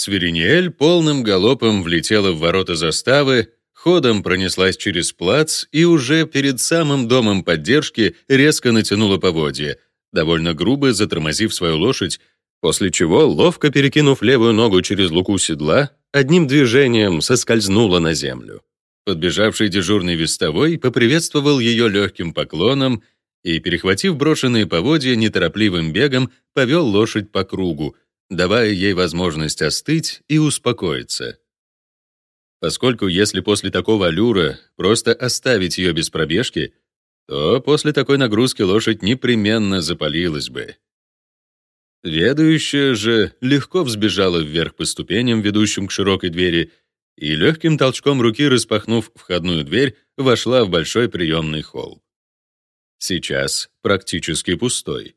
Свириниэль полным галопом влетела в ворота заставы, ходом пронеслась через плац и уже перед самым домом поддержки резко натянула поводья, довольно грубо затормозив свою лошадь, после чего, ловко перекинув левую ногу через луку седла, одним движением соскользнула на землю. Подбежавший дежурный вестовой поприветствовал ее легким поклоном и, перехватив брошенные поводья, неторопливым бегом повел лошадь по кругу, давая ей возможность остыть и успокоиться. Поскольку если после такого аллюра просто оставить ее без пробежки, то после такой нагрузки лошадь непременно запалилась бы. Ведущая же легко взбежала вверх по ступеням, ведущим к широкой двери, и легким толчком руки, распахнув входную дверь, вошла в большой приемный холл. Сейчас практически пустой.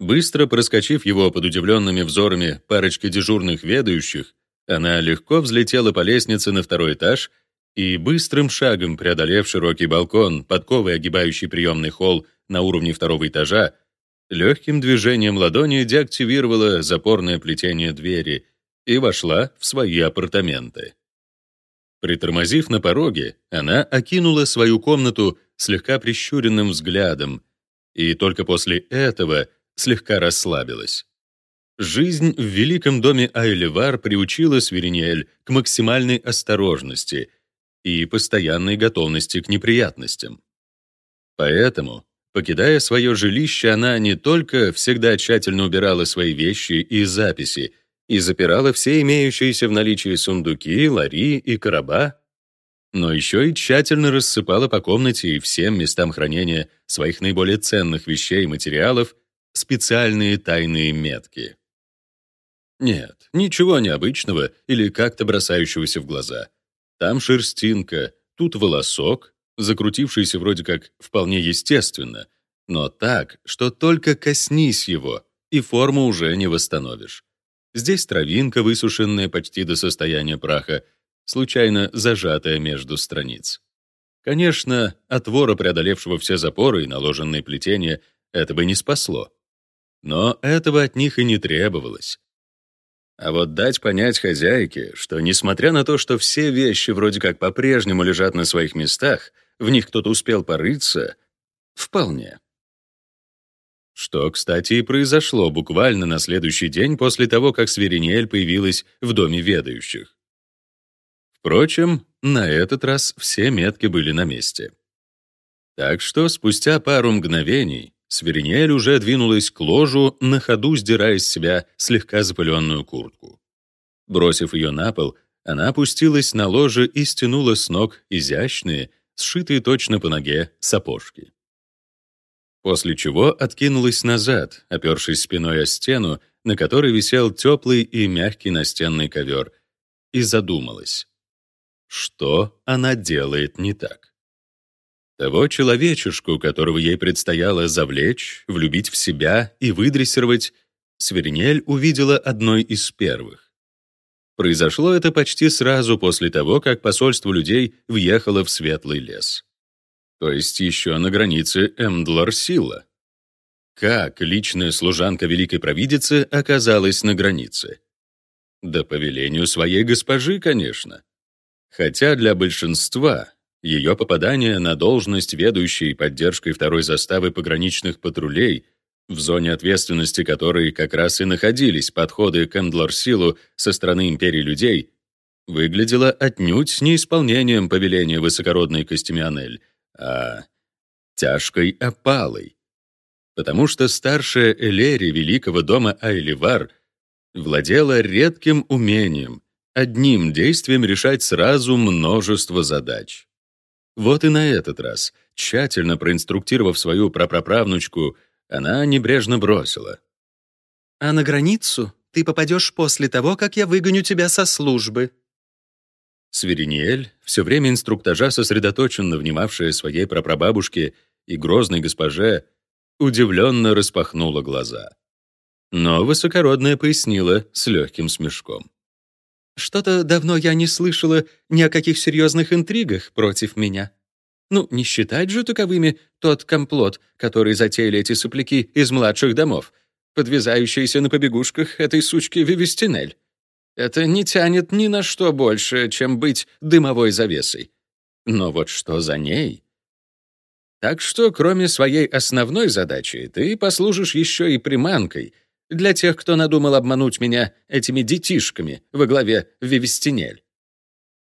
Быстро проскочив его под удивленными взорами парочки дежурных ведающих, она легко взлетела по лестнице на второй этаж и быстрым шагом преодолев широкий балкон, подковой огибающий приемный холл на уровне второго этажа, легким движением ладони деактивировала запорное плетение двери и вошла в свои апартаменты. Притормозив на пороге, она окинула свою комнату слегка прищуренным взглядом и только после этого слегка расслабилась. Жизнь в великом доме Айлевар приучила Свиринель к максимальной осторожности и постоянной готовности к неприятностям. Поэтому, покидая свое жилище, она не только всегда тщательно убирала свои вещи и записи и запирала все имеющиеся в наличии сундуки, лари и короба, но еще и тщательно рассыпала по комнате и всем местам хранения своих наиболее ценных вещей и материалов специальные тайные метки. Нет, ничего необычного или как-то бросающегося в глаза. Там шерстинка, тут волосок, закрутившийся вроде как вполне естественно, но так, что только коснись его, и форму уже не восстановишь. Здесь травинка, высушенная почти до состояния праха, случайно зажатая между страниц. Конечно, от вора, преодолевшего все запоры и наложенные плетения, это бы не спасло. Но этого от них и не требовалось. А вот дать понять хозяйке, что несмотря на то, что все вещи вроде как по-прежнему лежат на своих местах, в них кто-то успел порыться, вполне. Что, кстати, и произошло буквально на следующий день после того, как Свериниэль появилась в доме ведающих. Впрочем, на этот раз все метки были на месте. Так что спустя пару мгновений Сверинель уже двинулась к ложу, на ходу сдирая с себя слегка запыленную куртку. Бросив ее на пол, она опустилась на ложе и стянула с ног изящные, сшитые точно по ноге, сапожки. После чего откинулась назад, опершись спиной о стену, на которой висел теплый и мягкий настенный ковер, и задумалась. Что она делает не так? Того человечешку, которого ей предстояло завлечь, влюбить в себя и выдрессировать, Свернель увидела одной из первых. Произошло это почти сразу после того, как посольство людей въехало в Светлый лес. То есть еще на границе Эмдлар-Сила. Как личная служанка Великой Провидицы оказалась на границе? Да по велению своей госпожи, конечно. Хотя для большинства ее попадание на должность ведущей поддержкой второй заставы пограничных патрулей, в зоне ответственности которой как раз и находились подходы к Эндлор-Силу со стороны Империи Людей, выглядело отнюдь не исполнением повеления высокородной Костемионель, а тяжкой опалой. Потому что старшая Элери Великого дома Айливар владела редким умением одним действием решать сразу множество задач. Вот и на этот раз, тщательно проинструктировав свою прапраправнучку, она небрежно бросила. «А на границу ты попадешь после того, как я выгоню тебя со службы». Свериниэль, все время инструктажа сосредоточенно внимавшая своей прапрабабушке и грозной госпоже, удивленно распахнула глаза. Но высокородная пояснила с легким смешком. Что-то давно я не слышала ни о каких серьезных интригах против меня. Ну, не считать же таковыми тот комплот, который затеяли эти сопляки из младших домов, подвязающиеся на побегушках этой сучки Вивестинель. Это не тянет ни на что больше, чем быть дымовой завесой. Но вот что за ней? Так что, кроме своей основной задачи, ты послужишь еще и приманкой для тех, кто надумал обмануть меня этими детишками во главе Вивестинель.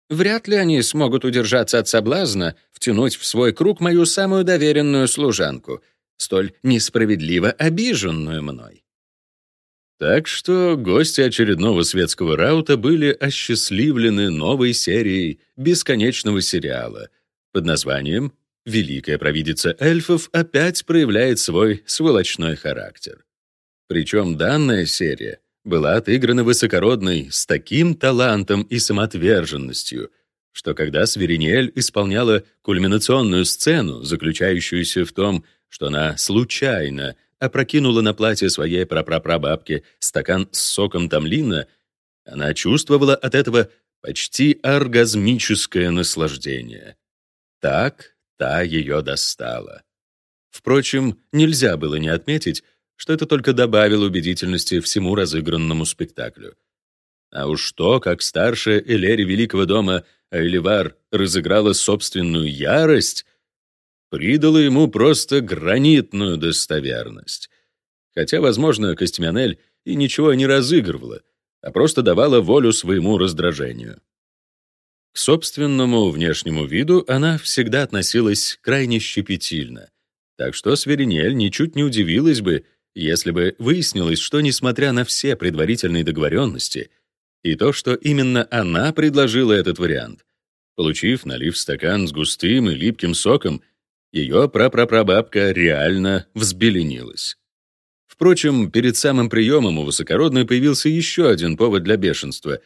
Вряд ли они смогут удержаться от соблазна втянуть в свой круг мою самую доверенную служанку, столь несправедливо обиженную мной. Так что гости очередного светского раута были осчастливлены новой серией бесконечного сериала под названием «Великая провидица эльфов опять проявляет свой сволочной характер». Причем данная серия была отыграна высокородной с таким талантом и самоотверженностью, что когда Сверинель исполняла кульминационную сцену, заключающуюся в том, что она случайно опрокинула на платье своей прапрапрабабки стакан с соком тамлина, она чувствовала от этого почти оргазмическое наслаждение. Так та ее достала. Впрочем, нельзя было не отметить, что это только добавило убедительности всему разыгранному спектаклю. А уж то, как старшая Элери Великого дома Айливар разыграла собственную ярость, придало ему просто гранитную достоверность. Хотя, возможно, Костемянель и ничего не разыгрывала, а просто давала волю своему раздражению. К собственному внешнему виду она всегда относилась крайне щепетильно, так что Сверинель ничуть не удивилась бы, если бы выяснилось, что, несмотря на все предварительные договоренности и то, что именно она предложила этот вариант, получив, налив стакан с густым и липким соком, ее прапрапрабабка реально взбеленилась. Впрочем, перед самым приемом у высокородной появился еще один повод для бешенства,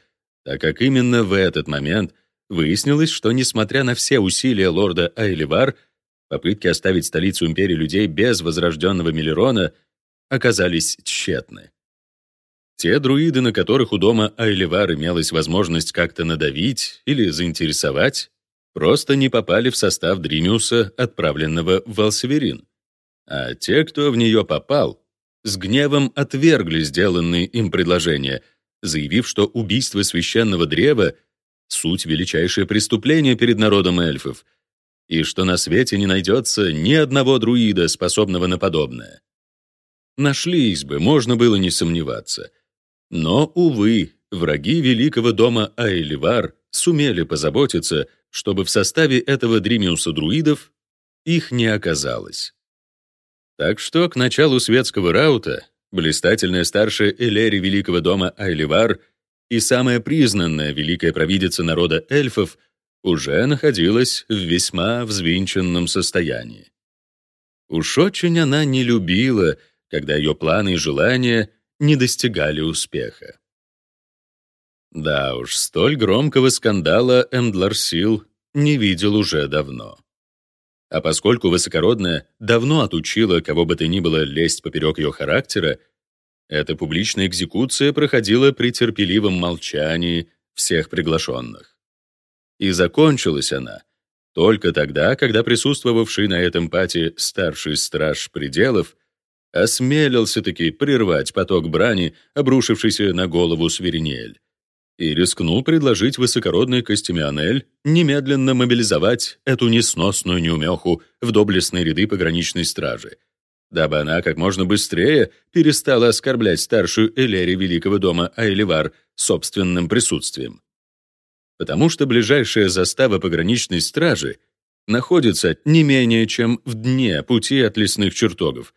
так как именно в этот момент выяснилось, что, несмотря на все усилия лорда Айливар, попытки оставить столицу империи людей без возрожденного Миллерона оказались тщетны. Те друиды, на которых у дома Айливар имелась возможность как-то надавить или заинтересовать, просто не попали в состав Дримиуса, отправленного в Валсеверин. А те, кто в нее попал, с гневом отвергли сделанные им предложения, заявив, что убийство священного древа — суть величайшее преступление перед народом эльфов, и что на свете не найдется ни одного друида, способного на подобное. Нашлись бы, можно было не сомневаться. Но, увы, враги великого дома Айливар сумели позаботиться, чтобы в составе этого дримиуса друидов их не оказалось. Так что к началу светского раута блистательная старшая Элери Великого дома Айливар и самая признанная великая провидица народа эльфов уже находилась в весьма взвинченном состоянии. Уж очень она не любила, когда ее планы и желания не достигали успеха. Да уж, столь громкого скандала Эмдларсил не видел уже давно. А поскольку высокородная давно отучила кого бы то ни было лезть поперек ее характера, эта публичная экзекуция проходила при терпеливом молчании всех приглашенных. И закончилась она только тогда, когда присутствовавший на этом пати старший страж пределов осмелился-таки прервать поток брани, обрушившийся на голову Свиринель и рискнул предложить высокородной Костемионель немедленно мобилизовать эту несносную неумеху в доблестные ряды пограничной стражи, дабы она как можно быстрее перестала оскорблять старшую Элери Великого дома Айливар собственным присутствием. Потому что ближайшая застава пограничной стражи находится не менее чем в дне пути от лесных чертогов.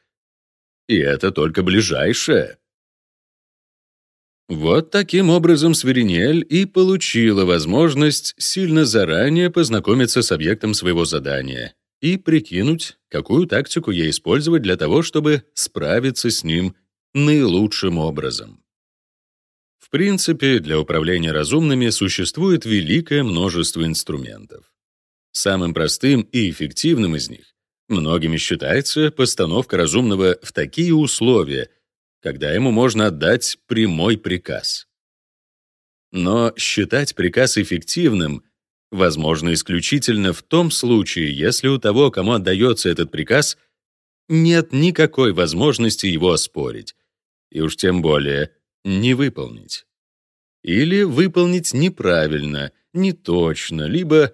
И это только ближайшая. Вот таким образом Сверинель и получила возможность сильно заранее познакомиться с объектом своего задания и прикинуть, какую тактику ей использовать для того, чтобы справиться с ним наилучшим образом. В принципе, для управления разумными существует великое множество инструментов. Самым простым и эффективным из них многими считается постановка разумного в такие условия, когда ему можно отдать прямой приказ. Но считать приказ эффективным возможно исключительно в том случае, если у того, кому отдается этот приказ, нет никакой возможности его оспорить, и уж тем более не выполнить. или выполнить неправильно, неточно, либо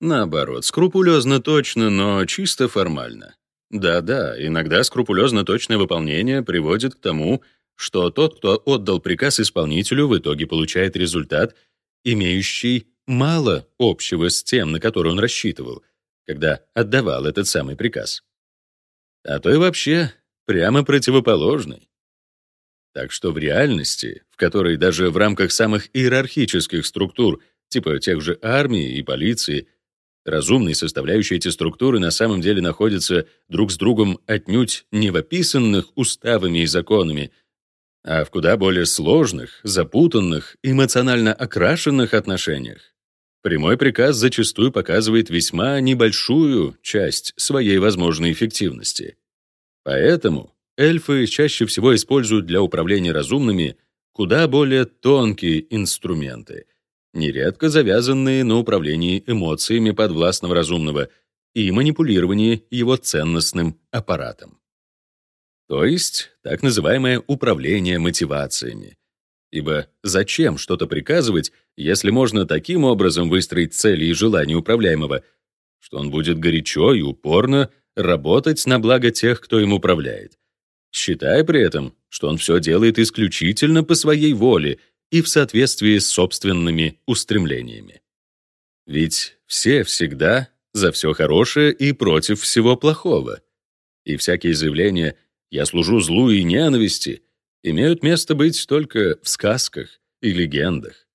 наоборот, скрупулезно точно, но чисто формально. Да-да, иногда скрупулезно точное выполнение приводит к тому, что тот, кто отдал приказ исполнителю, в итоге получает результат, имеющий мало общего с тем, на который он рассчитывал, когда отдавал этот самый приказ. А то и вообще прямо противоположный. Так что в реальности, в которой даже в рамках самых иерархических структур, типа тех же армии и полиции, разумные составляющие эти структуры на самом деле находятся друг с другом отнюдь не в описанных уставами и законами, а в куда более сложных, запутанных, эмоционально окрашенных отношениях. Прямой приказ зачастую показывает весьма небольшую часть своей возможной эффективности. Поэтому эльфы чаще всего используют для управления разумными куда более тонкие инструменты, нередко завязанные на управлении эмоциями подвластного разумного и манипулировании его ценностным аппаратом. То есть так называемое управление мотивациями. Ибо зачем что-то приказывать, если можно таким образом выстроить цели и желания управляемого, что он будет горячо и упорно работать на благо тех, кто им управляет, считая при этом, что он все делает исключительно по своей воле и в соответствии с собственными устремлениями. Ведь все всегда за все хорошее и против всего плохого. И всякие заявления «я служу злу и ненависти» имеют место быть только в сказках и легендах.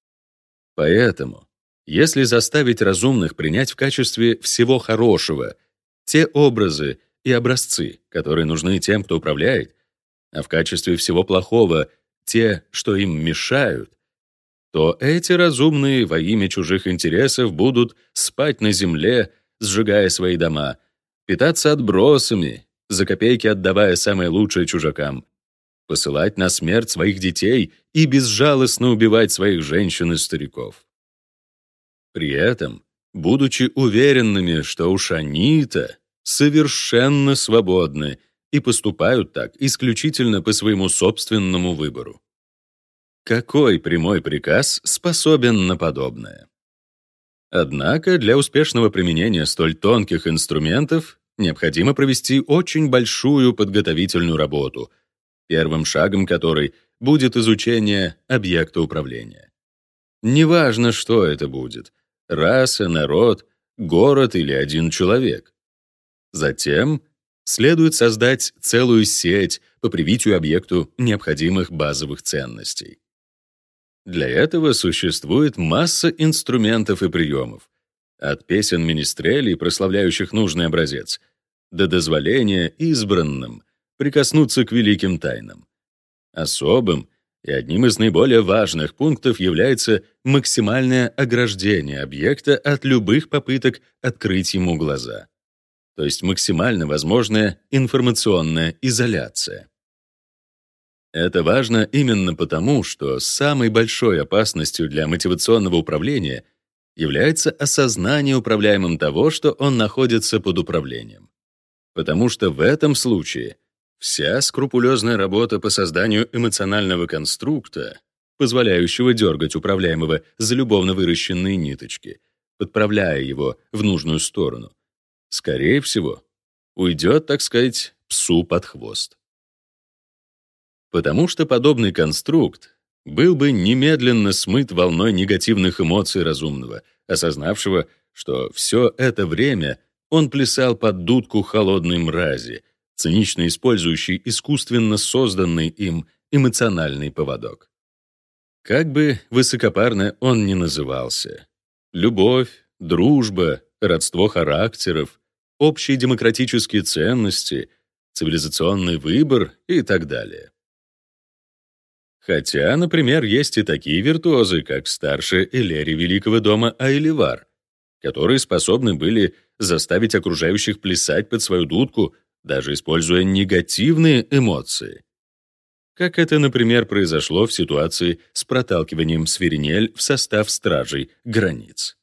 Поэтому, если заставить разумных принять в качестве всего хорошего те образы и образцы, которые нужны тем, кто управляет, а в качестве всего плохого те, что им мешают, то эти разумные во имя чужих интересов будут спать на земле, сжигая свои дома, питаться отбросами, за копейки отдавая самое лучшее чужакам, посылать на смерть своих детей и безжалостно убивать своих женщин и стариков. При этом, будучи уверенными, что уж они-то совершенно свободны и поступают так исключительно по своему собственному выбору. Какой прямой приказ способен на подобное? Однако для успешного применения столь тонких инструментов необходимо провести очень большую подготовительную работу, первым шагом которой будет изучение объекта управления. Неважно, что это будет — раса, народ, город или один человек. Затем следует создать целую сеть по привитию объекту необходимых базовых ценностей. Для этого существует масса инструментов и приемов, от песен министрелей, прославляющих нужный образец, до дозволения избранным прикоснуться к великим тайнам. Особым и одним из наиболее важных пунктов является максимальное ограждение объекта от любых попыток открыть ему глаза то есть максимально возможная информационная изоляция. Это важно именно потому, что самой большой опасностью для мотивационного управления является осознание управляемым того, что он находится под управлением. Потому что в этом случае вся скрупулезная работа по созданию эмоционального конструкта, позволяющего дергать управляемого за любовно выращенные ниточки, подправляя его в нужную сторону, скорее всего, уйдет, так сказать, псу под хвост. Потому что подобный конструкт был бы немедленно смыт волной негативных эмоций разумного, осознавшего, что все это время он плясал под дудку холодной мрази, цинично использующий искусственно созданный им эмоциональный поводок. Как бы высокопарно он ни назывался — любовь, дружба, родство характеров, общие демократические ценности, цивилизационный выбор и так далее. Хотя, например, есть и такие виртуозы, как старшие Элери Великого дома Айливар, которые способны были заставить окружающих плясать под свою дудку, даже используя негативные эмоции. Как это, например, произошло в ситуации с проталкиванием Свиринель в состав стражей границ.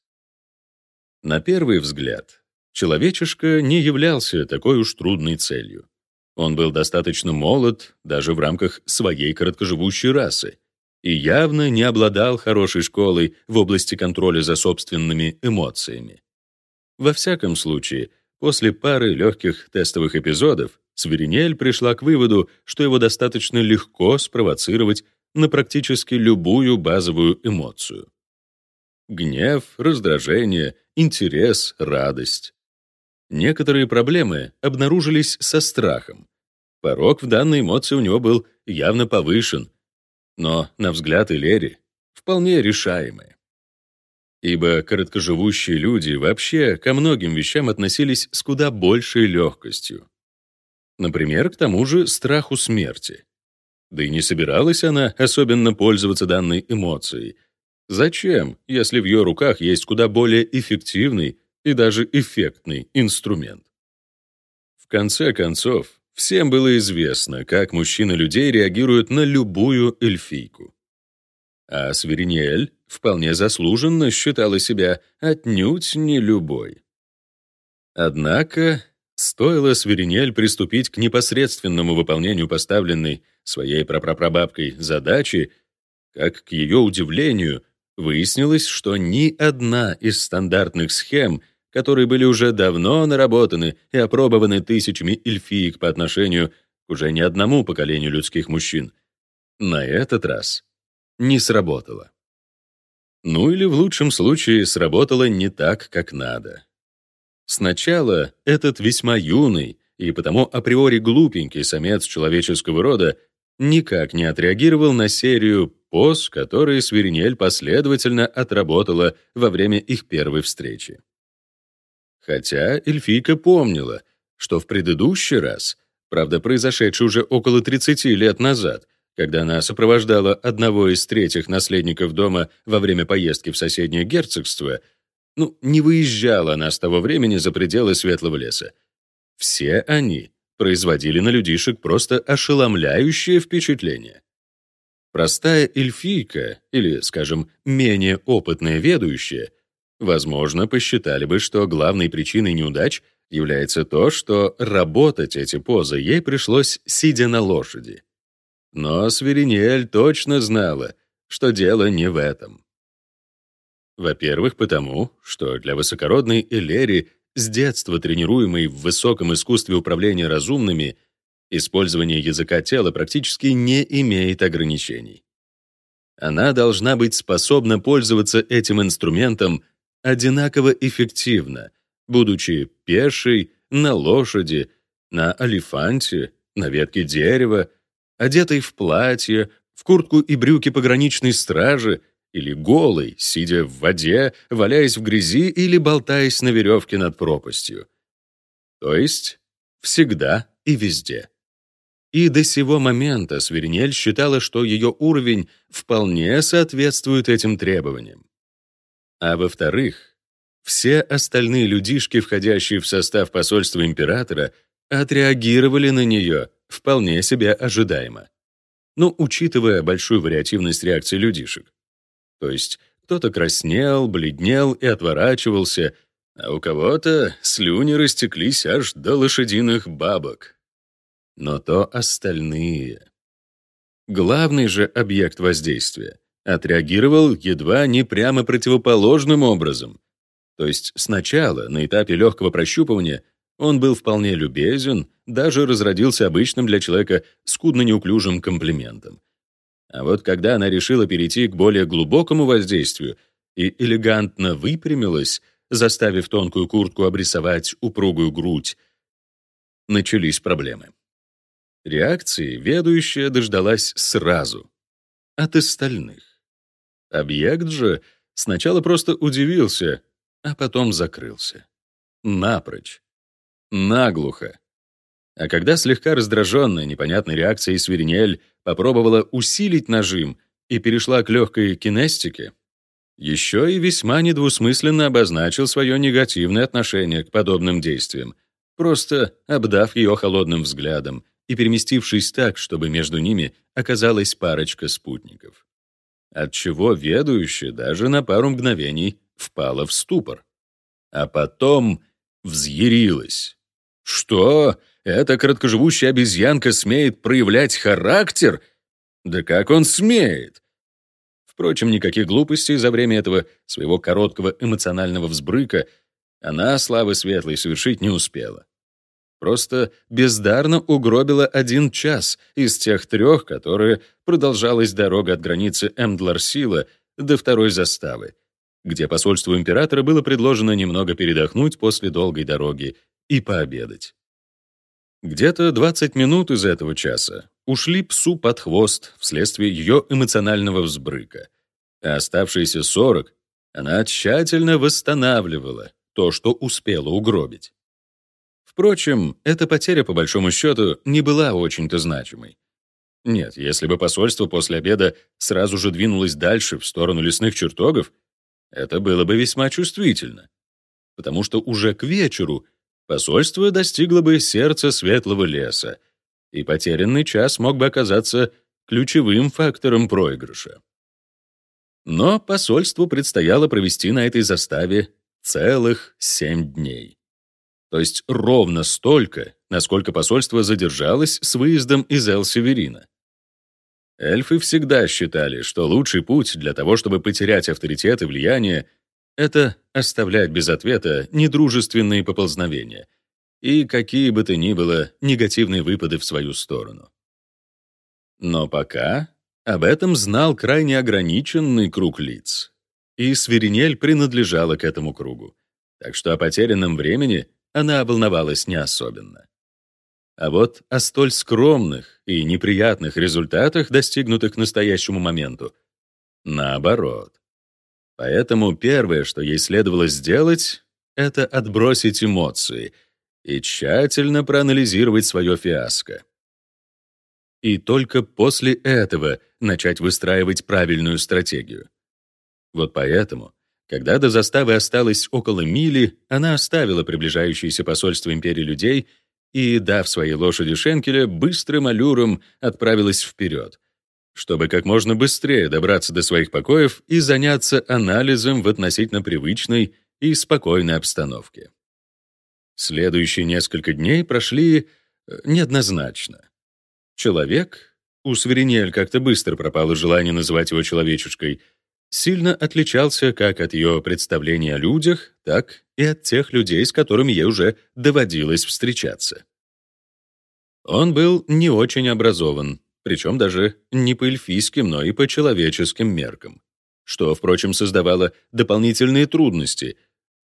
На первый взгляд, человечишка не являлся такой уж трудной целью. Он был достаточно молод даже в рамках своей короткоживущей расы и явно не обладал хорошей школой в области контроля за собственными эмоциями. Во всяком случае, после пары легких тестовых эпизодов Сверинель пришла к выводу, что его достаточно легко спровоцировать на практически любую базовую эмоцию. Гнев, раздражение, интерес, радость. Некоторые проблемы обнаружились со страхом. Порог в данной эмоции у него был явно повышен, но, на взгляд Элери, вполне решаемые. Ибо короткоживущие люди вообще ко многим вещам относились с куда большей легкостью. Например, к тому же страху смерти. Да и не собиралась она особенно пользоваться данной эмоцией. Зачем, если в ее руках есть куда более эффективный и даже эффектный инструмент? В конце концов, всем было известно, как мужчины людей реагируют на любую эльфийку. А Свериниэль вполне заслуженно считала себя отнюдь не любой. Однако Стоило Свиринель приступить к непосредственному выполнению поставленной своей прапрапрабабкой задачи, как, к ее удивлению, выяснилось, что ни одна из стандартных схем, которые были уже давно наработаны и опробованы тысячами эльфиек по отношению к уже не одному поколению людских мужчин, на этот раз не сработала. Ну или в лучшем случае сработала не так, как надо. Сначала этот весьма юный и потому априори глупенький самец человеческого рода никак не отреагировал на серию поз, которые Свиринель последовательно отработала во время их первой встречи. Хотя эльфийка помнила, что в предыдущий раз, правда, произошедший уже около 30 лет назад, когда она сопровождала одного из третьих наследников дома во время поездки в соседнее герцогство — ну, не выезжала она с того времени за пределы Светлого леса. Все они производили на людишек просто ошеломляющее впечатление. Простая эльфийка, или, скажем, менее опытная ведущая, возможно, посчитали бы, что главной причиной неудач является то, что работать эти позы ей пришлось сидя на лошади. Но Сверинель точно знала, что дело не в этом. Во-первых, потому, что для высокородной Элери, с детства тренируемой в высоком искусстве управления разумными, использование языка тела практически не имеет ограничений. Она должна быть способна пользоваться этим инструментом одинаково эффективно, будучи пешей, на лошади, на алифанте, на ветке дерева, одетой в платье, в куртку и брюки пограничной стражи или голый, сидя в воде, валяясь в грязи или болтаясь на веревке над пропастью. То есть всегда и везде. И до сего момента Свернель считала, что ее уровень вполне соответствует этим требованиям. А во-вторых, все остальные людишки, входящие в состав посольства императора, отреагировали на нее вполне себе ожидаемо. Ну, учитывая большую вариативность реакции людишек. То есть кто-то краснел, бледнел и отворачивался, а у кого-то слюни растеклись аж до лошадиных бабок. Но то остальные. Главный же объект воздействия отреагировал едва не прямо противоположным образом. То есть сначала, на этапе легкого прощупывания, он был вполне любезен, даже разродился обычным для человека скудно неуклюжим комплиментом. А вот когда она решила перейти к более глубокому воздействию и элегантно выпрямилась, заставив тонкую куртку обрисовать упругую грудь, начались проблемы. Реакции ведущая дождалась сразу. От остальных. Объект же сначала просто удивился, а потом закрылся. Напрочь. Наглухо. А когда слегка раздраженная непонятной реакцией Свиринель попробовала усилить нажим и перешла к легкой кинестике, еще и весьма недвусмысленно обозначил свое негативное отношение к подобным действиям, просто обдав ее холодным взглядом и переместившись так, чтобы между ними оказалась парочка спутников. Отчего ведущая даже на пару мгновений впала в ступор. А потом взъярилась. «Что? Эта короткоживущая обезьянка смеет проявлять характер? Да как он смеет? Впрочем, никаких глупостей за время этого своего короткого эмоционального взбрыка она славы светлой совершить не успела. Просто бездарно угробила один час из тех трех, которые продолжалась дорога от границы Эмдларсила до второй заставы, где посольству императора было предложено немного передохнуть после долгой дороги и пообедать. Где-то 20 минут из этого часа ушли псу под хвост вследствие ее эмоционального взбрыка, а оставшиеся 40 она тщательно восстанавливала то, что успела угробить. Впрочем, эта потеря, по большому счету, не была очень-то значимой. Нет, если бы посольство после обеда сразу же двинулось дальше, в сторону лесных чертогов, это было бы весьма чувствительно. Потому что уже к вечеру посольство достигло бы сердца светлого леса, и потерянный час мог бы оказаться ключевым фактором проигрыша. Но посольству предстояло провести на этой заставе целых семь дней то есть ровно столько, насколько посольство задержалось с выездом из Эл-Северина. Эльфы всегда считали, что лучший путь для того, чтобы потерять авторитет и влияние, это оставлять без ответа недружественные поползновения и какие бы то ни было негативные выпады в свою сторону. Но пока об этом знал крайне ограниченный круг лиц, и Свиринель принадлежала к этому кругу. Так что о потерянном времени она волновалась не особенно. А вот о столь скромных и неприятных результатах, достигнутых к настоящему моменту, наоборот. Поэтому первое, что ей следовало сделать, это отбросить эмоции и тщательно проанализировать свое фиаско. И только после этого начать выстраивать правильную стратегию. Вот поэтому когда до заставы осталось около мили, она оставила приближающееся посольство империи людей и, дав своей лошади Шенкеля, быстрым аллюром отправилась вперед, чтобы как можно быстрее добраться до своих покоев и заняться анализом в относительно привычной и спокойной обстановке. Следующие несколько дней прошли э, неоднозначно. Человек, у Сверинель как-то быстро пропало желание называть его человечушкой — сильно отличался как от ее представления о людях, так и от тех людей, с которыми ей уже доводилось встречаться. Он был не очень образован, причем даже не по эльфийским, но и по человеческим меркам, что, впрочем, создавало дополнительные трудности,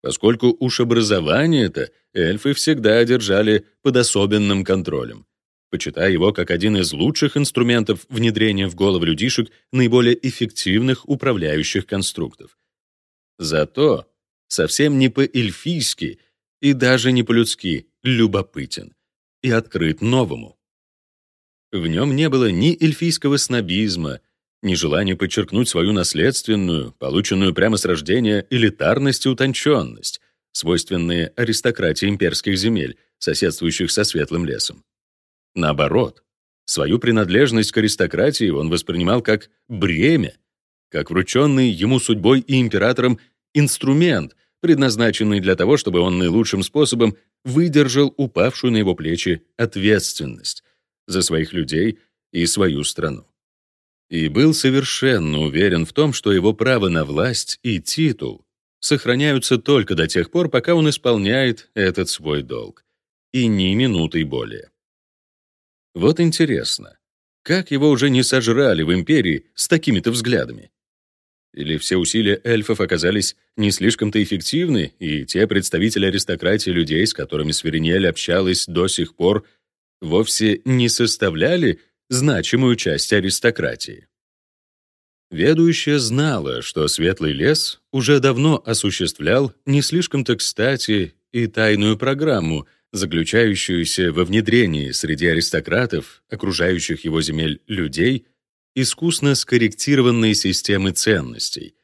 поскольку уж образование-то эльфы всегда держали под особенным контролем почитая его как один из лучших инструментов внедрения в головы людишек наиболее эффективных управляющих конструктов. Зато совсем не по-эльфийски и даже не по-людски любопытен и открыт новому. В нем не было ни эльфийского снобизма, ни желания подчеркнуть свою наследственную, полученную прямо с рождения элитарность и утонченность, свойственные аристократии имперских земель, соседствующих со светлым лесом. Наоборот, свою принадлежность к аристократии он воспринимал как бремя, как врученный ему судьбой и императором инструмент, предназначенный для того, чтобы он наилучшим способом выдержал упавшую на его плечи ответственность за своих людей и свою страну. И был совершенно уверен в том, что его право на власть и титул сохраняются только до тех пор, пока он исполняет этот свой долг, и ни минуты более. Вот интересно, как его уже не сожрали в империи с такими-то взглядами? Или все усилия эльфов оказались не слишком-то эффективны, и те представители аристократии людей, с которыми Сверинель общалась до сих пор, вовсе не составляли значимую часть аристократии? Ведущая знала, что Светлый лес уже давно осуществлял не слишком-то кстати и тайную программу, заключающуюся во внедрении среди аристократов, окружающих его земель людей, искусно скорректированной системы ценностей,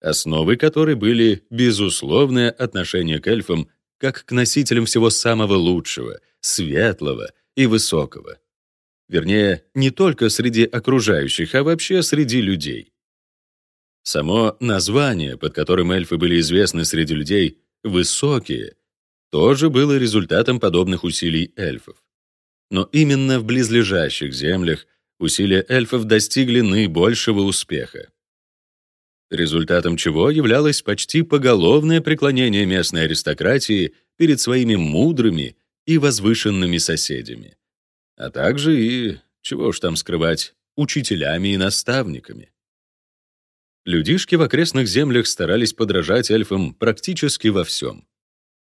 основой которой были безусловное отношение к эльфам как к носителям всего самого лучшего, светлого и высокого. Вернее, не только среди окружающих, а вообще среди людей. Само название, под которым эльфы были известны среди людей, «высокие», тоже было результатом подобных усилий эльфов. Но именно в близлежащих землях усилия эльфов достигли наибольшего успеха. результатом чего являлось почти поголовное преклонение местной аристократии перед своими мудрыми и возвышенными соседями, а также и, чего уж там скрывать, учителями и наставниками. Людишки в окрестных землях старались подражать эльфам практически во всем.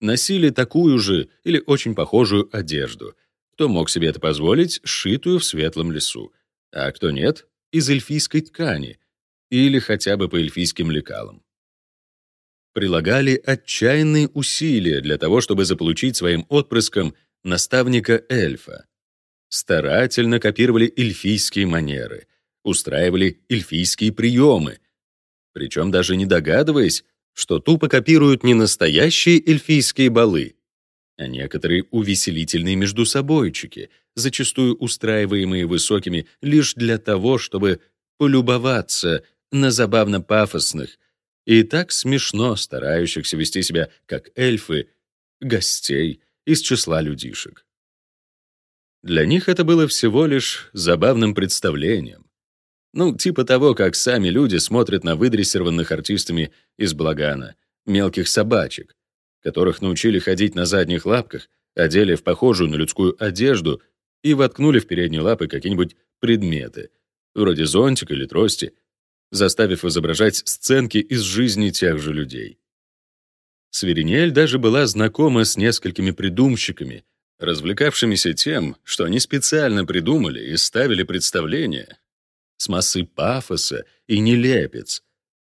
Носили такую же или очень похожую одежду. Кто мог себе это позволить, сшитую в светлом лесу, а кто нет — из эльфийской ткани или хотя бы по эльфийским лекалам. Прилагали отчаянные усилия для того, чтобы заполучить своим отпрыском наставника эльфа. Старательно копировали эльфийские манеры, устраивали эльфийские приемы — причем даже не догадываясь, что тупо копируют не настоящие эльфийские балы, а некоторые увеселительные междусобойчики, зачастую устраиваемые высокими лишь для того, чтобы полюбоваться на забавно-пафосных и так смешно старающихся вести себя как эльфы, гостей из числа людишек. Для них это было всего лишь забавным представлением, ну, типа того, как сами люди смотрят на выдрессированных артистами из Благана, мелких собачек, которых научили ходить на задних лапках, одели в похожую на людскую одежду и воткнули в передние лапы какие-нибудь предметы, вроде зонтика или трости, заставив изображать сценки из жизни тех же людей. Свиринель даже была знакома с несколькими придумщиками, развлекавшимися тем, что они специально придумали и ставили представления, с массой пафоса и нелепец,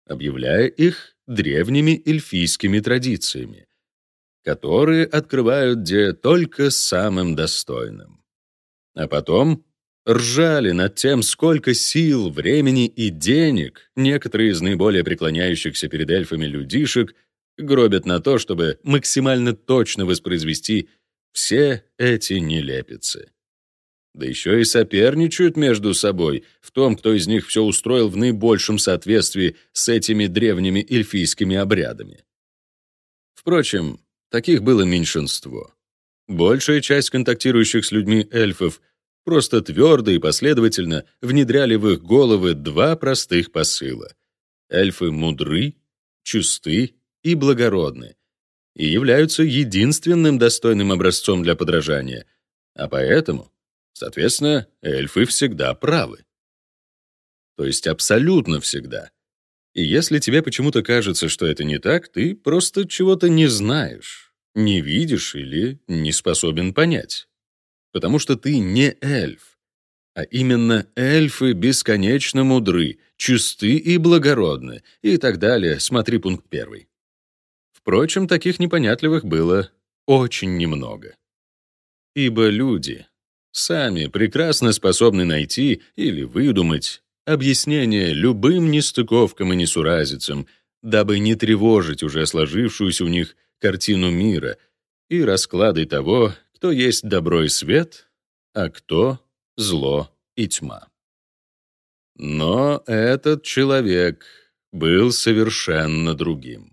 объявляя их древними эльфийскими традициями, которые открывают где только самым достойным. А потом ржали над тем, сколько сил, времени и денег некоторые из наиболее преклоняющихся перед эльфами людишек гробят на то, чтобы максимально точно воспроизвести все эти нелепицы. Да еще и соперничают между собой в том, кто из них все устроил в наибольшем соответствии с этими древними эльфийскими обрядами. Впрочем, таких было меньшинство. Большая часть контактирующих с людьми эльфов просто твердо и последовательно внедряли в их головы два простых посыла. Эльфы мудры, чисты и благородны и являются единственным достойным образцом для подражания, а поэтому Соответственно, эльфы всегда правы. То есть абсолютно всегда. И если тебе почему-то кажется, что это не так, ты просто чего-то не знаешь, не видишь или не способен понять. Потому что ты не эльф. А именно эльфы бесконечно мудры, чисты и благородны, и так далее, смотри пункт первый. Впрочем, таких непонятливых было очень немного. Ибо люди сами прекрасно способны найти или выдумать объяснение любым нестыковкам и несуразицам, дабы не тревожить уже сложившуюся у них картину мира и расклады того, кто есть добро и свет, а кто зло и тьма. Но этот человек был совершенно другим.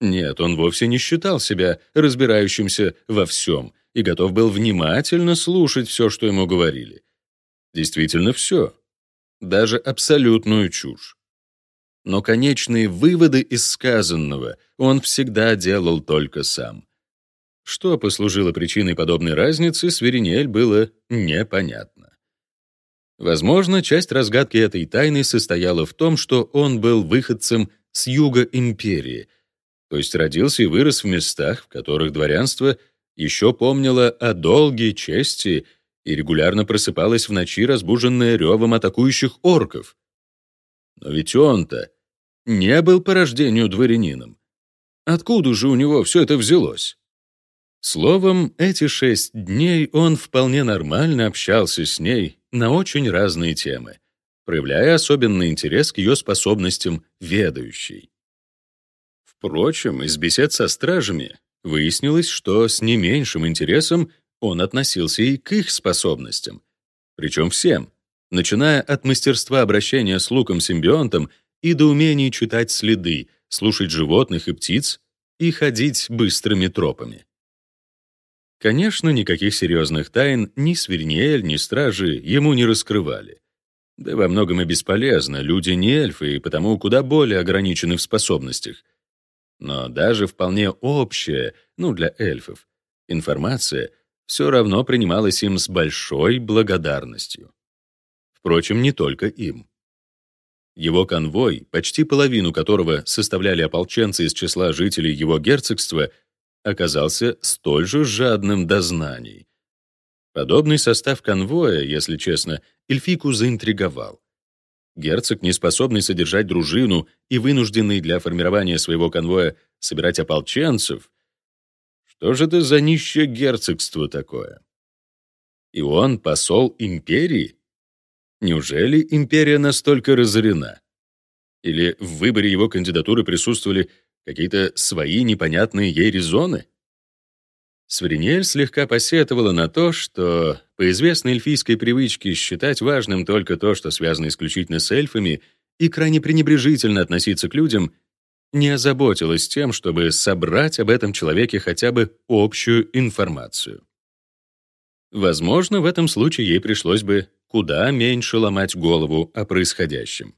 Нет, он вовсе не считал себя разбирающимся во всем — и готов был внимательно слушать все, что ему говорили. Действительно все. Даже абсолютную чушь. Но конечные выводы из сказанного он всегда делал только сам. Что послужило причиной подобной разницы, Сверинель было непонятно. Возможно, часть разгадки этой тайны состояла в том, что он был выходцем с юга империи, то есть родился и вырос в местах, в которых дворянство — еще помнила о долге, чести и регулярно просыпалась в ночи, разбуженная ревом атакующих орков. Но ведь он-то не был по рождению дворянином. Откуда же у него все это взялось? Словом, эти шесть дней он вполне нормально общался с ней на очень разные темы, проявляя особенный интерес к ее способностям ведающей. Впрочем, из бесед со стражами Выяснилось, что с не меньшим интересом он относился и к их способностям. Причем всем, начиная от мастерства обращения с луком-симбионтом и до умений читать следы, слушать животных и птиц и ходить быстрыми тропами. Конечно, никаких серьезных тайн ни Свирниэль, ни стражи ему не раскрывали. Да во многом и бесполезно, люди не эльфы, и потому куда более ограничены в способностях. Но даже вполне общая, ну, для эльфов, информация все равно принималась им с большой благодарностью. Впрочем, не только им. Его конвой, почти половину которого составляли ополченцы из числа жителей его герцогства, оказался столь же жадным до знаний. Подобный состав конвоя, если честно, Эльфику заинтриговал. Герцог, не способный содержать дружину и вынужденный для формирования своего конвоя собирать ополченцев, что же это за нищее герцогство такое? И он посол империи? Неужели империя настолько разорена? Или в выборе его кандидатуры присутствовали какие-то свои непонятные ей резоны? Свиринель слегка посетовала на то, что по известной эльфийской привычке считать важным только то, что связано исключительно с эльфами, и крайне пренебрежительно относиться к людям, не озаботилась тем, чтобы собрать об этом человеке хотя бы общую информацию. Возможно, в этом случае ей пришлось бы куда меньше ломать голову о происходящем.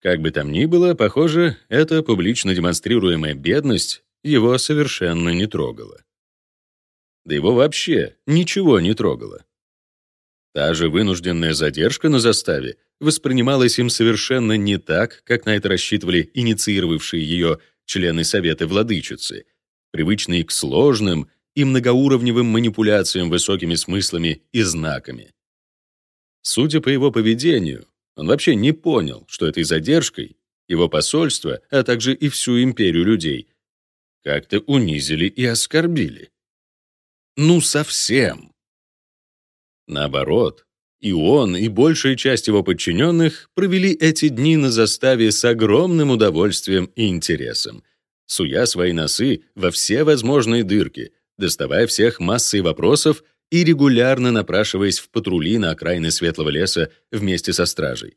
Как бы там ни было, похоже, эта публично демонстрируемая бедность его совершенно не трогала. Да его вообще ничего не трогало. Та же вынужденная задержка на заставе воспринималась им совершенно не так, как на это рассчитывали инициировавшие ее члены Совета Владычицы, привычные к сложным и многоуровневым манипуляциям высокими смыслами и знаками. Судя по его поведению, он вообще не понял, что этой задержкой его посольство, а также и всю империю людей, как-то унизили и оскорбили. Ну, совсем. Наоборот, и он, и большая часть его подчиненных провели эти дни на заставе с огромным удовольствием и интересом, суя свои носы во все возможные дырки, доставая всех массой вопросов и регулярно напрашиваясь в патрули на окраины Светлого леса вместе со стражей,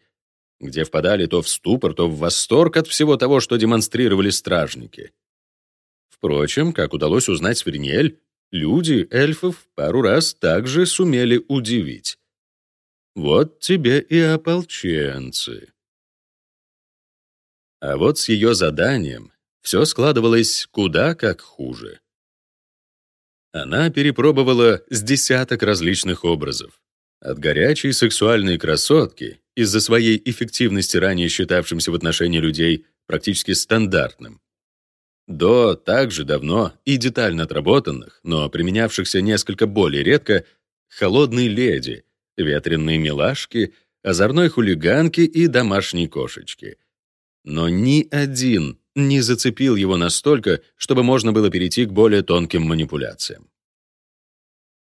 где впадали то в ступор, то в восторг от всего того, что демонстрировали стражники. Впрочем, как удалось узнать Сверниэль, Люди эльфов пару раз также сумели удивить. Вот тебе и ополченцы. А вот с ее заданием все складывалось куда как хуже. Она перепробовала с десяток различных образов. От горячей сексуальной красотки, из-за своей эффективности ранее считавшимся в отношении людей практически стандартным, до также давно и детально отработанных, но применявшихся несколько более редко, холодной леди, ветреные милашки, озорной хулиганки и домашней кошечки. Но ни один не зацепил его настолько, чтобы можно было перейти к более тонким манипуляциям.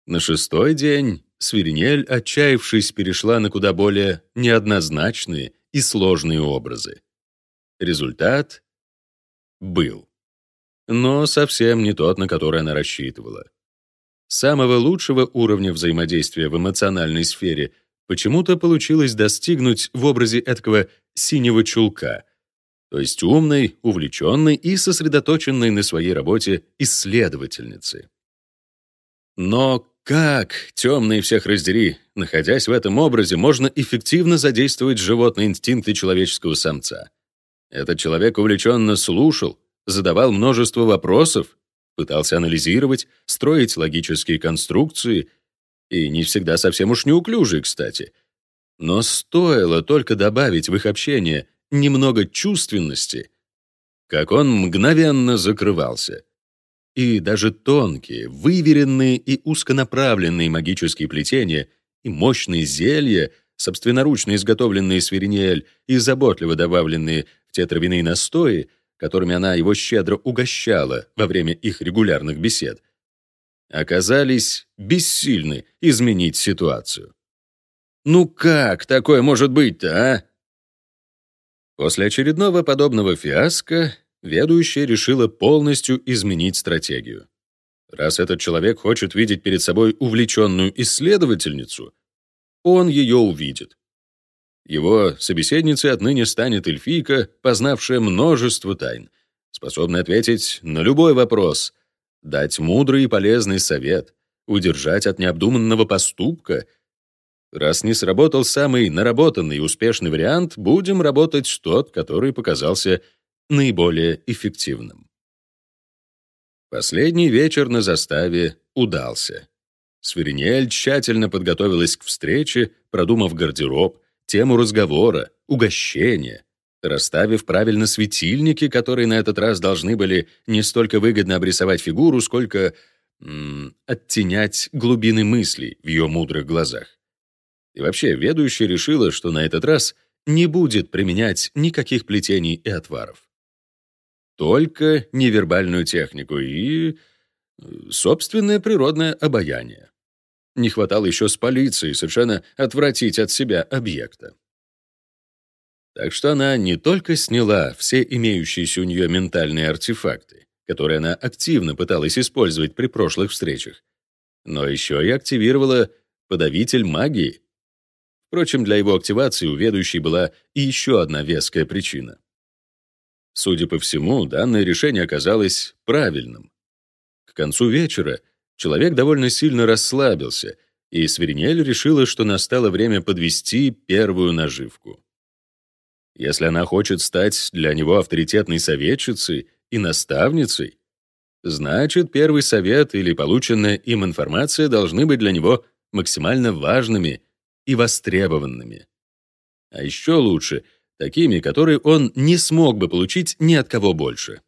На шестой день Свиринель, отчаявшись, перешла на куда более неоднозначные и сложные образы. Результат был но совсем не тот, на который она рассчитывала. Самого лучшего уровня взаимодействия в эмоциональной сфере почему-то получилось достигнуть в образе этого синего чулка, то есть умной, увлеченной и сосредоточенной на своей работе исследовательницы. Но как, темные всех раздери, находясь в этом образе, можно эффективно задействовать животные инстинкты человеческого самца? Этот человек увлеченно слушал, задавал множество вопросов, пытался анализировать, строить логические конструкции, и не всегда совсем уж неуклюжие, кстати. Но стоило только добавить в их общение немного чувственности, как он мгновенно закрывался. И даже тонкие, выверенные и узконаправленные магические плетения и мощные зелья, собственноручно изготовленные свиринель и заботливо добавленные в те травяные настои, которыми она его щедро угощала во время их регулярных бесед, оказались бессильны изменить ситуацию. Ну как такое может быть-то, а? После очередного подобного фиаско ведущая решила полностью изменить стратегию. Раз этот человек хочет видеть перед собой увлеченную исследовательницу, он ее увидит. Его собеседницей отныне станет эльфийка, познавшая множество тайн, способная ответить на любой вопрос, дать мудрый и полезный совет, удержать от необдуманного поступка Раз не сработал самый наработанный и успешный вариант, будем работать тот, который показался наиболее эффективным. Последний вечер на заставе удался. Сверинель тщательно подготовилась к встрече, продумав гардероб, тему разговора, угощение, расставив правильно светильники, которые на этот раз должны были не столько выгодно обрисовать фигуру, сколько оттенять глубины мыслей в ее мудрых глазах. И вообще, ведущая решила, что на этот раз не будет применять никаких плетений и отваров. Только невербальную технику и э, собственное природное обаяние. Не хватало еще с полицией совершенно отвратить от себя объекта. Так что она не только сняла все имеющиеся у нее ментальные артефакты, которые она активно пыталась использовать при прошлых встречах, но еще и активировала подавитель магии. Впрочем, для его активации у ведущей была и еще одна веская причина. Судя по всему, данное решение оказалось правильным. К концу вечера человек довольно сильно расслабился, и Свиринель решила, что настало время подвести первую наживку. Если она хочет стать для него авторитетной советчицей и наставницей, значит, первый совет или полученная им информация должны быть для него максимально важными и востребованными. А еще лучше — такими, которые он не смог бы получить ни от кого больше.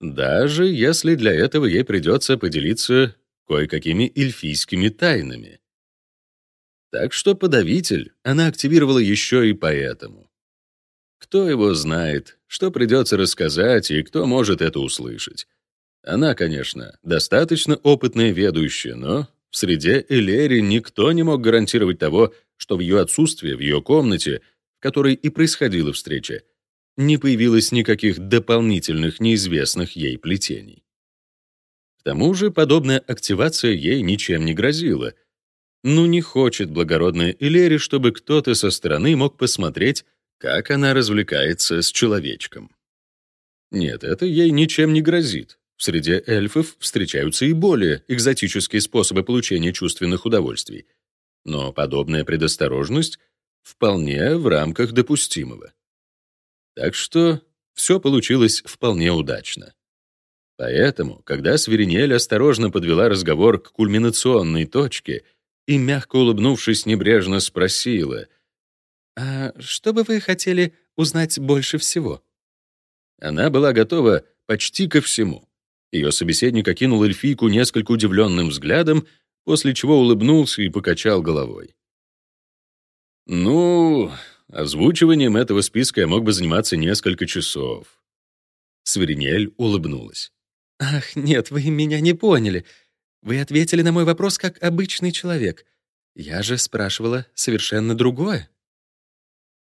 Даже если для этого ей придется поделиться кое-какими эльфийскими тайнами. Так что подавитель она активировала еще и поэтому. Кто его знает, что придется рассказать и кто может это услышать. Она, конечно, достаточно опытная ведущая, но в среде Элери никто не мог гарантировать того, что в ее отсутствие в ее комнате, в которой и происходила встреча, не появилось никаких дополнительных неизвестных ей плетений. К тому же подобная активация ей ничем не грозила. Ну не хочет благородная Элери, чтобы кто-то со стороны мог посмотреть, как она развлекается с человечком. Нет, это ей ничем не грозит. В среде эльфов встречаются и более экзотические способы получения чувственных удовольствий. Но подобная предосторожность вполне в рамках допустимого. Так что все получилось вполне удачно. Поэтому, когда Свиринель осторожно подвела разговор к кульминационной точке и, мягко улыбнувшись, небрежно спросила — «А что бы вы хотели узнать больше всего?» Она была готова почти ко всему. Ее собеседник окинул эльфийку несколько удивленным взглядом, после чего улыбнулся и покачал головой. «Ну, озвучиванием этого списка я мог бы заниматься несколько часов». Свиринель улыбнулась. «Ах, нет, вы меня не поняли. Вы ответили на мой вопрос как обычный человек. Я же спрашивала совершенно другое».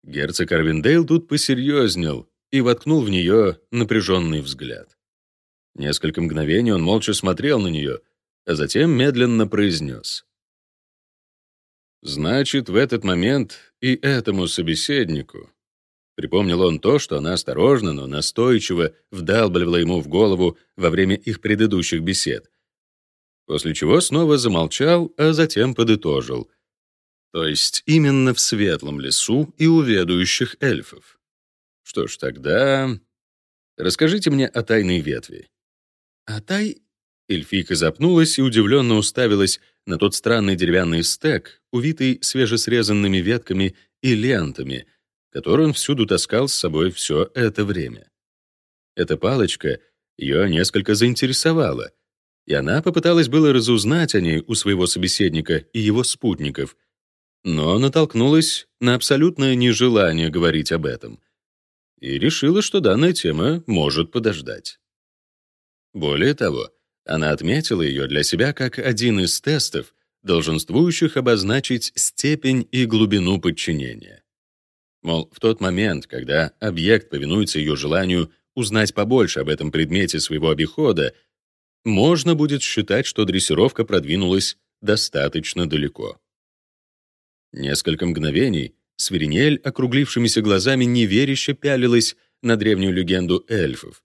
Герцог Арвиндейл тут посерьезнел и воткнул в нее напряженный взгляд. Несколько мгновений он молча смотрел на нее, а затем медленно произнес. «Значит, в этот момент и этому собеседнику...» Припомнил он то, что она осторожно, но настойчиво вдалбливала ему в голову во время их предыдущих бесед. После чего снова замолчал, а затем подытожил. То есть именно в светлом лесу и у ведущих эльфов. Что ж, тогда... Расскажите мне о тайной ветви. А тай... Эльфийка запнулась и удивленно уставилась на тот странный деревянный стек, увитый свежесрезанными ветками и лентами, который он всюду таскал с собой все это время. Эта палочка ее несколько заинтересовала, и она попыталась было разузнать о ней у своего собеседника и его спутников, но натолкнулась на абсолютное нежелание говорить об этом и решила, что данная тема может подождать. Более того, она отметила ее для себя как один из тестов, долженствующих обозначить степень и глубину подчинения. Мол, в тот момент, когда объект повинуется ее желанию узнать побольше об этом предмете своего обихода, можно будет считать, что дрессировка продвинулась достаточно далеко. Несколько мгновений Свиринель округлившимися глазами неверяще пялилась на древнюю легенду эльфов,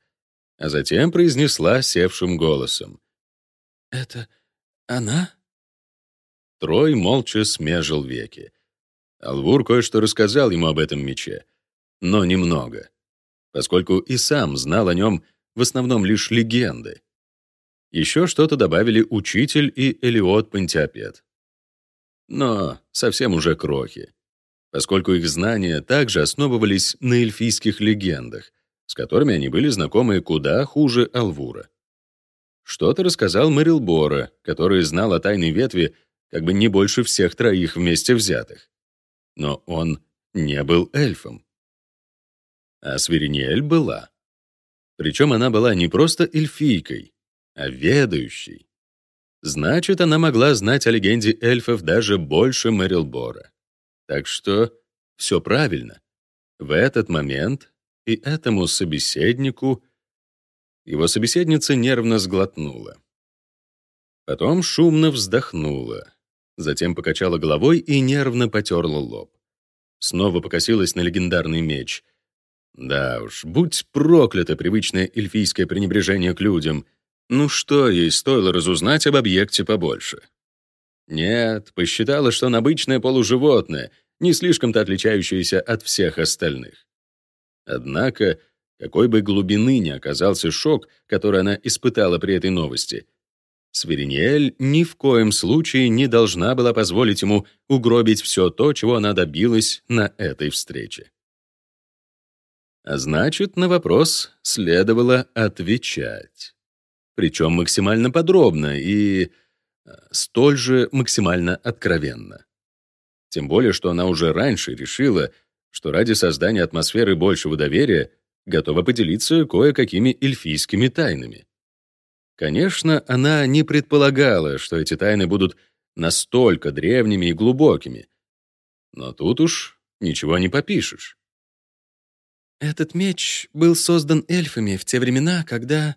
а затем произнесла севшим голосом. «Это она?» Трой молча смежил веки. Алвур кое-что рассказал ему об этом мече, но немного, поскольку и сам знал о нем в основном лишь легенды. Еще что-то добавили учитель и Элиот Пантиопет. Но совсем уже крохи, поскольку их знания также основывались на эльфийских легендах, с которыми они были знакомы куда хуже Алвура. Что-то рассказал Мэрил Бора, который знал о тайной ветви как бы не больше всех троих вместе взятых. Но он не был эльфом. А Свириниэль была. Причем она была не просто эльфийкой, а ведающей. Значит, она могла знать о легенде эльфов даже больше Мэрил Бора. Так что все правильно. В этот момент и этому собеседнику его собеседница нервно сглотнула. Потом шумно вздохнула, затем покачала головой и нервно потерла лоб. Снова покосилась на легендарный меч. Да уж, будь проклято привычное эльфийское пренебрежение к людям. Ну что ей стоило разузнать об объекте побольше? Нет, посчитала, что он обычное полуживотное, не слишком-то отличающееся от всех остальных. Однако, какой бы глубины ни оказался шок, который она испытала при этой новости, Свириниэль ни в коем случае не должна была позволить ему угробить все то, чего она добилась на этой встрече. А значит, на вопрос следовало отвечать. Причем максимально подробно и э, столь же максимально откровенно. Тем более, что она уже раньше решила, что ради создания атмосферы большего доверия готова поделиться кое-какими эльфийскими тайнами. Конечно, она не предполагала, что эти тайны будут настолько древними и глубокими. Но тут уж ничего не попишешь. Этот меч был создан эльфами в те времена, когда